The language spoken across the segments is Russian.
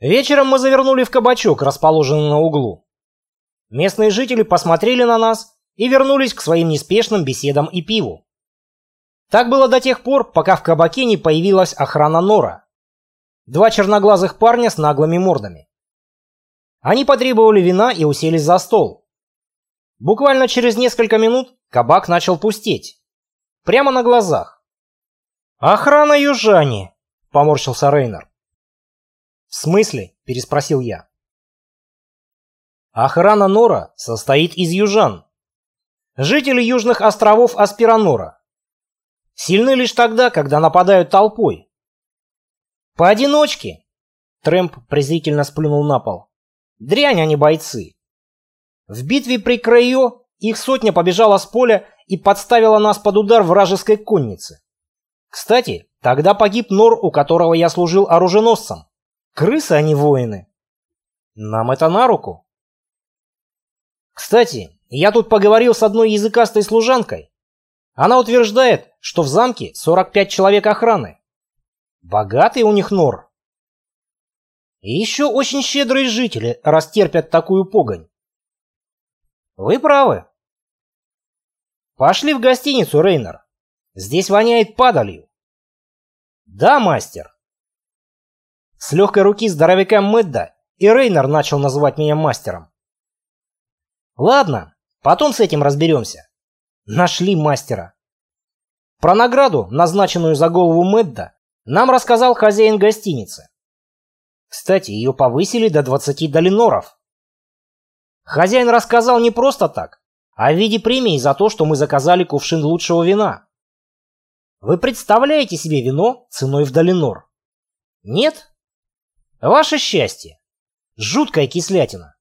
Вечером мы завернули в кабачок, расположенный на углу. Местные жители посмотрели на нас и вернулись к своим неспешным беседам и пиву. Так было до тех пор, пока в кабаке не появилась охрана Нора. Два черноглазых парня с наглыми мордами. Они потребовали вина и уселись за стол. Буквально через несколько минут кабак начал пустеть. Прямо на глазах. «Охрана южане!» — поморщился Рейнер. «В смысле?» — переспросил я. Охрана Нора состоит из южан. Жители южных островов Аспиранора. Сильны лишь тогда, когда нападают толпой. Поодиночке. Трэмп презрительно сплюнул на пол. Дрянь они бойцы. В битве при Крайо их сотня побежала с поля и подставила нас под удар вражеской конницы. Кстати, тогда погиб Нор, у которого я служил оруженосцем. Крысы, а не воины. Нам это на руку. Кстати, я тут поговорил с одной языкастой служанкой. Она утверждает, что в замке 45 человек охраны. Богатый у них нор. И еще очень щедрые жители растерпят такую погонь. Вы правы. Пошли в гостиницу, Рейнер. Здесь воняет падалью. Да, мастер. С легкой руки здоровяка Мэдда и Рейнер начал называть меня мастером. Ладно, потом с этим разберемся. Нашли мастера. Про награду, назначенную за голову Мэдда, нам рассказал хозяин гостиницы. Кстати, ее повысили до 20 долиноров. Хозяин рассказал не просто так, а в виде премии за то, что мы заказали кувшин лучшего вина. Вы представляете себе вино ценой в долинор? Нет? Ваше счастье. Жуткая кислятина.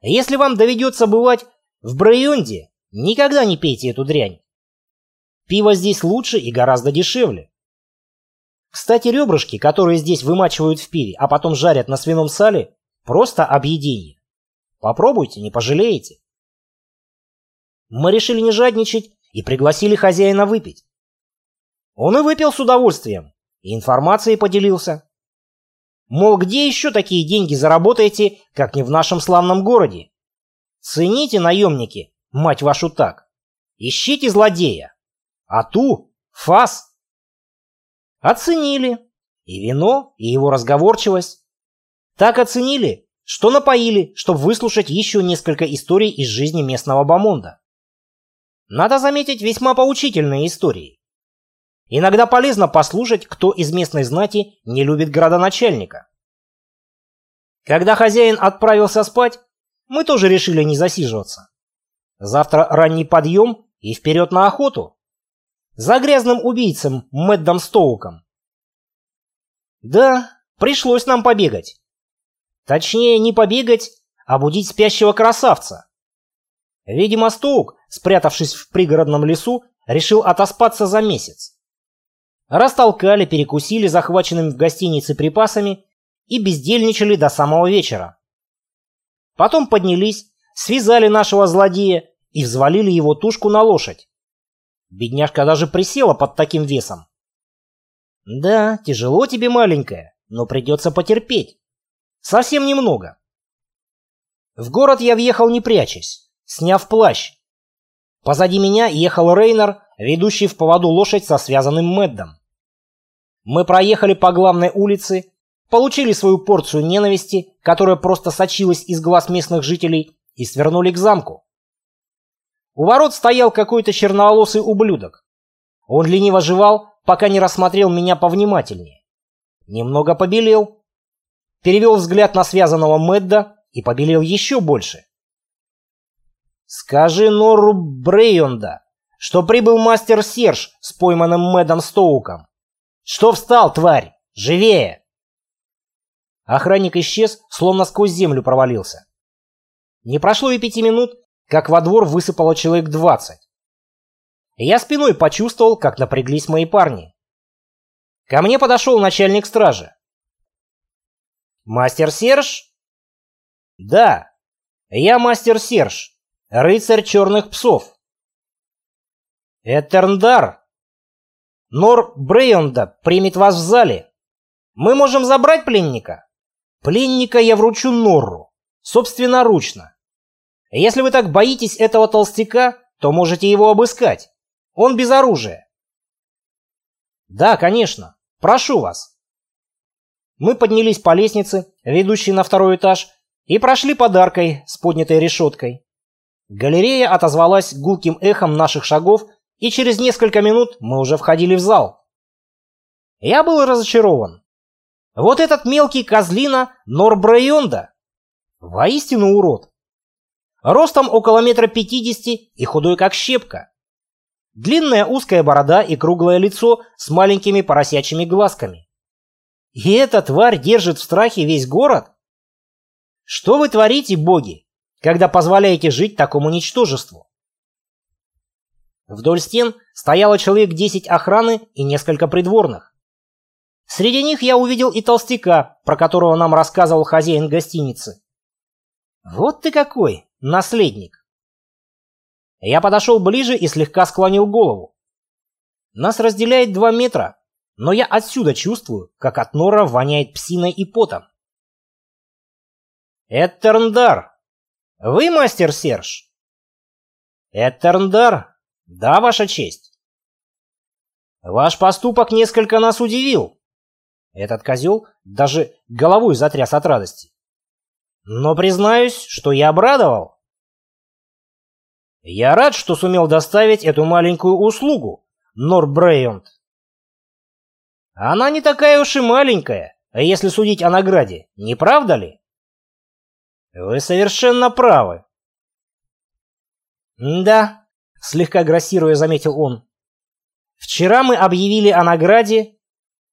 Если вам доведется бывать в Брайонде, никогда не пейте эту дрянь. Пиво здесь лучше и гораздо дешевле. Кстати, ребрышки, которые здесь вымачивают в пиве, а потом жарят на свином сале, просто объедение. Попробуйте, не пожалеете. Мы решили не жадничать и пригласили хозяина выпить. Он и выпил с удовольствием, и информацией поделился. Мол, где еще такие деньги заработаете, как не в нашем славном городе? Цените, наемники, мать вашу так. Ищите злодея. А ту, фас. Оценили. И вино, и его разговорчивость. Так оценили, что напоили, чтобы выслушать еще несколько историй из жизни местного бомонда. Надо заметить весьма поучительные истории. Иногда полезно послушать, кто из местной знати не любит градоначальника. Когда хозяин отправился спать, мы тоже решили не засиживаться. Завтра ранний подъем и вперед на охоту. За грязным убийцем Мэддом Стоуком. Да, пришлось нам побегать. Точнее, не побегать, а будить спящего красавца. Видимо, Стоук, спрятавшись в пригородном лесу, решил отоспаться за месяц. Растолкали, перекусили захваченными в гостинице припасами и бездельничали до самого вечера. Потом поднялись, связали нашего злодея и взвалили его тушку на лошадь. Бедняжка даже присела под таким весом. Да, тяжело тебе, маленькая, но придется потерпеть. Совсем немного. В город я въехал не прячась, сняв плащ. Позади меня ехал Рейнер, ведущий в поводу лошадь со связанным Мэддом. Мы проехали по главной улице, получили свою порцию ненависти, которая просто сочилась из глаз местных жителей, и свернули к замку. У ворот стоял какой-то черноволосый ублюдок. Он лениво жевал, пока не рассмотрел меня повнимательнее. Немного побелел. Перевел взгляд на связанного Мэдда и побелел еще больше. «Скажи Нору Брейонда, что прибыл мастер Серж с пойманным Мэдом Стоуком. Что встал, тварь? Живее!» Охранник исчез, словно сквозь землю провалился. Не прошло и пяти минут, как во двор высыпало человек двадцать. Я спиной почувствовал, как напряглись мои парни. Ко мне подошел начальник стражи. «Мастер Серж?» «Да, я мастер Серж, рыцарь черных псов». «Этерндар!» «Нор Брейонда примет вас в зале. Мы можем забрать пленника?» Пленника я вручу Норру, собственноручно. Если вы так боитесь этого толстяка, то можете его обыскать. Он без оружия. Да, конечно. Прошу вас. Мы поднялись по лестнице, ведущей на второй этаж, и прошли подаркой с поднятой решеткой. Галерея отозвалась гулким эхом наших шагов, и через несколько минут мы уже входили в зал. Я был разочарован. Вот этот мелкий козлина Норбрайонда. Воистину урод. Ростом около метра пятидесяти и худой как щепка. Длинная узкая борода и круглое лицо с маленькими поросячьими глазками. И эта тварь держит в страхе весь город? Что вы творите, боги, когда позволяете жить такому ничтожеству? Вдоль стен стояло человек десять охраны и несколько придворных. Среди них я увидел и толстяка, про которого нам рассказывал хозяин гостиницы. Вот ты какой, наследник. Я подошел ближе и слегка склонил голову. Нас разделяет два метра, но я отсюда чувствую, как от нора воняет псиной и потом. Этерндар, вы мастер Серж? Этерндар, да, ваша честь. Ваш поступок несколько нас удивил. Этот козел даже головой затряс от радости. Но признаюсь, что я обрадовал. Я рад, что сумел доставить эту маленькую услугу, Норбрейонд. Она не такая уж и маленькая, если судить о награде, не правда ли? Вы совершенно правы. Да, слегка грассируя, заметил он. Вчера мы объявили о награде,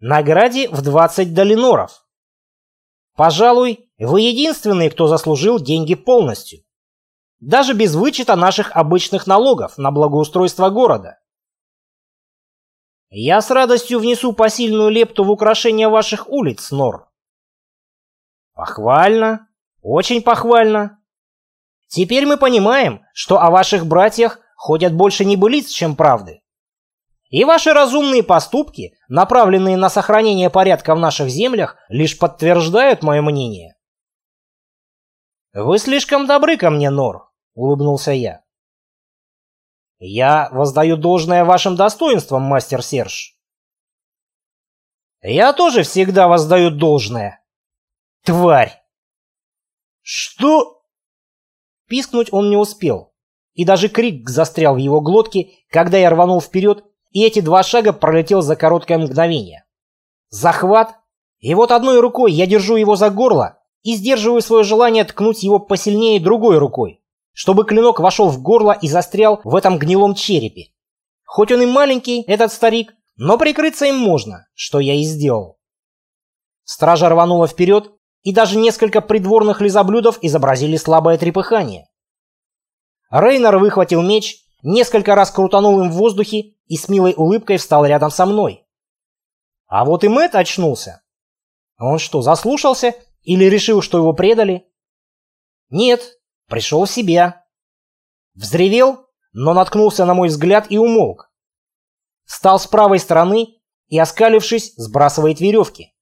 награде в 20 долиноров. Пожалуй, вы единственный, кто заслужил деньги полностью даже без вычета наших обычных налогов на благоустройство города. Я с радостью внесу посильную лепту в украшение ваших улиц, Нор. Похвально, очень похвально. Теперь мы понимаем, что о ваших братьях ходят больше небылиц, чем правды. И ваши разумные поступки, направленные на сохранение порядка в наших землях, лишь подтверждают мое мнение. Вы слишком добры ко мне, Нор. — улыбнулся я. «Я воздаю должное вашим достоинствам, мастер Серж». «Я тоже всегда воздаю должное. Тварь!» «Что?» Пискнуть он не успел, и даже крик застрял в его глотке, когда я рванул вперед, и эти два шага пролетел за короткое мгновение. Захват, и вот одной рукой я держу его за горло и сдерживаю свое желание ткнуть его посильнее другой рукой чтобы клинок вошел в горло и застрял в этом гнилом черепе. Хоть он и маленький, этот старик, но прикрыться им можно, что я и сделал. Стража рванула вперед, и даже несколько придворных лизоблюдов изобразили слабое трепыхание. Рейнер выхватил меч, несколько раз крутанул им в воздухе и с милой улыбкой встал рядом со мной. А вот и Мэтт очнулся. Он что, заслушался или решил, что его предали? Нет, Пришел в себя. Взревел, но наткнулся на мой взгляд и умолк. Встал с правой стороны и, оскалившись, сбрасывает веревки.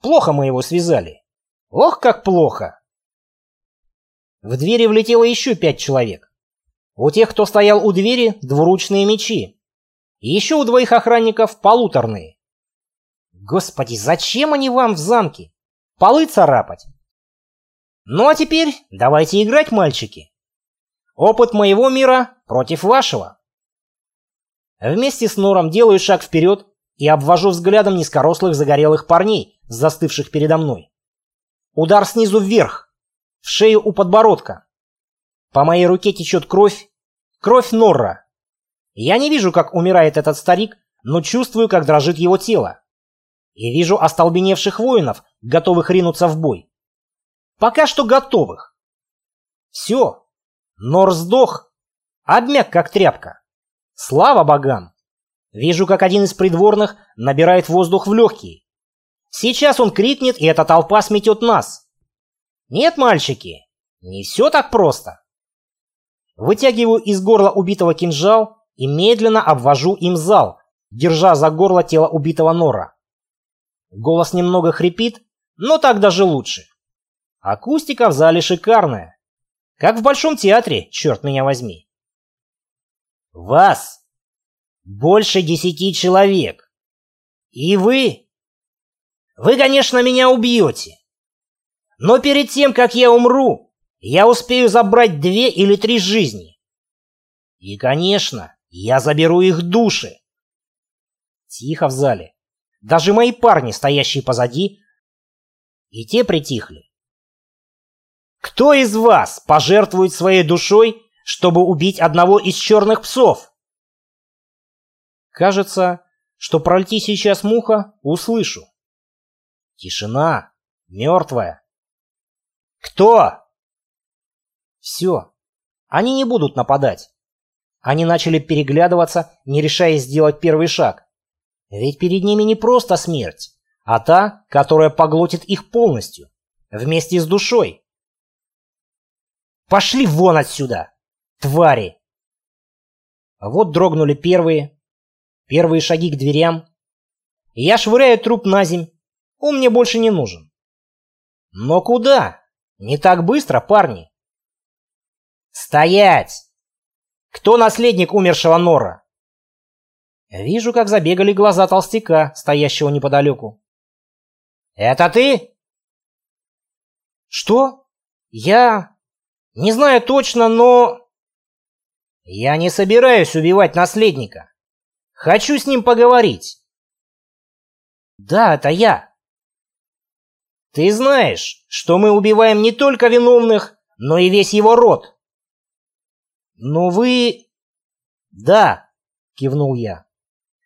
Плохо мы его связали. Ох, как плохо! В двери влетело еще пять человек. У тех, кто стоял у двери, двуручные мечи. И еще у двоих охранников полуторные. Господи, зачем они вам в замке? Полы царапать? Ну а теперь давайте играть, мальчики. Опыт моего мира против вашего. Вместе с Нором делаю шаг вперед и обвожу взглядом низкорослых загорелых парней, застывших передо мной. Удар снизу вверх, в шею у подбородка. По моей руке течет кровь, кровь Норра. Я не вижу, как умирает этот старик, но чувствую, как дрожит его тело. И вижу остолбеневших воинов, готовых ринуться в бой. Пока что готовых. Все. Нор сдох. Обмяк, как тряпка. Слава богам. Вижу, как один из придворных набирает воздух в легкие. Сейчас он крикнет, и эта толпа сметет нас. Нет, мальчики, не все так просто. Вытягиваю из горла убитого кинжал и медленно обвожу им зал, держа за горло тело убитого Нора. Голос немного хрипит, но так даже лучше. Акустика в зале шикарная. Как в Большом театре, черт меня возьми. Вас больше десяти человек. И вы... Вы, конечно, меня убьете. Но перед тем, как я умру, я успею забрать две или три жизни. И, конечно, я заберу их души. Тихо в зале. Даже мои парни, стоящие позади, и те притихли. Кто из вас пожертвует своей душой, чтобы убить одного из черных псов? Кажется, что пройти сейчас муха услышу. Тишина, мертвая. Кто? Все. Они не будут нападать. Они начали переглядываться, не решаясь сделать первый шаг. Ведь перед ними не просто смерть, а та, которая поглотит их полностью, вместе с душой. Пошли вон отсюда, твари! Вот дрогнули первые, первые шаги к дверям. Я швыряю труп на земь, он мне больше не нужен. Но куда? Не так быстро, парни. Стоять! Кто наследник умершего Нора? Вижу, как забегали глаза толстяка, стоящего неподалеку. «Это ты?» «Что? Я... не знаю точно, но...» «Я не собираюсь убивать наследника. Хочу с ним поговорить». «Да, это я». «Ты знаешь, что мы убиваем не только виновных, но и весь его род». «Но вы...» «Да», — кивнул я.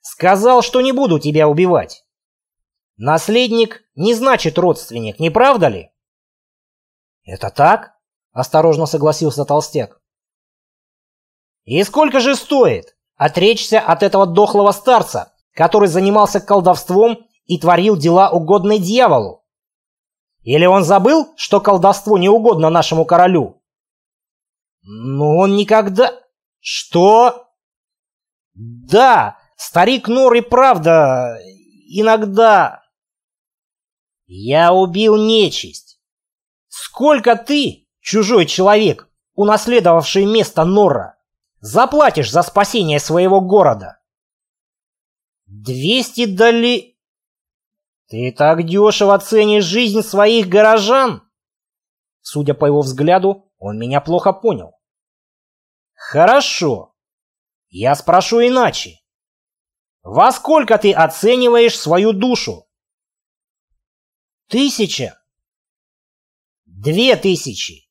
«Сказал, что не буду тебя убивать». Наследник не значит родственник, не правда ли? Это так? Осторожно согласился толстяк. И сколько же стоит отречься от этого дохлого старца, который занимался колдовством и творил дела угодные дьяволу? Или он забыл, что колдовство не угодно нашему королю? Но он никогда... Что? Да, старик Нор и правда иногда... Я убил нечисть. Сколько ты, чужой человек, унаследовавший место Нора, заплатишь за спасение своего города? Двести доли... Ты так дешево ценишь жизнь своих горожан? Судя по его взгляду, он меня плохо понял. Хорошо. Я спрошу иначе. Во сколько ты оцениваешь свою душу? Тысяча? Две тысячи.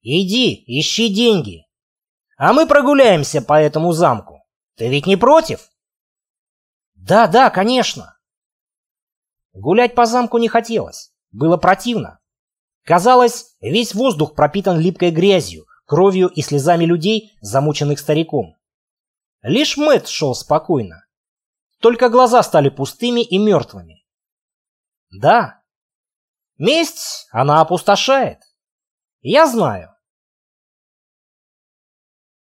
Иди, ищи деньги. А мы прогуляемся по этому замку. Ты ведь не против? Да, да, конечно. Гулять по замку не хотелось. Было противно. Казалось, весь воздух пропитан липкой грязью, кровью и слезами людей, замученных стариком. Лишь Мэтт шел спокойно. Только глаза стали пустыми и мертвыми. Да, Месть, она опустошает. Я знаю.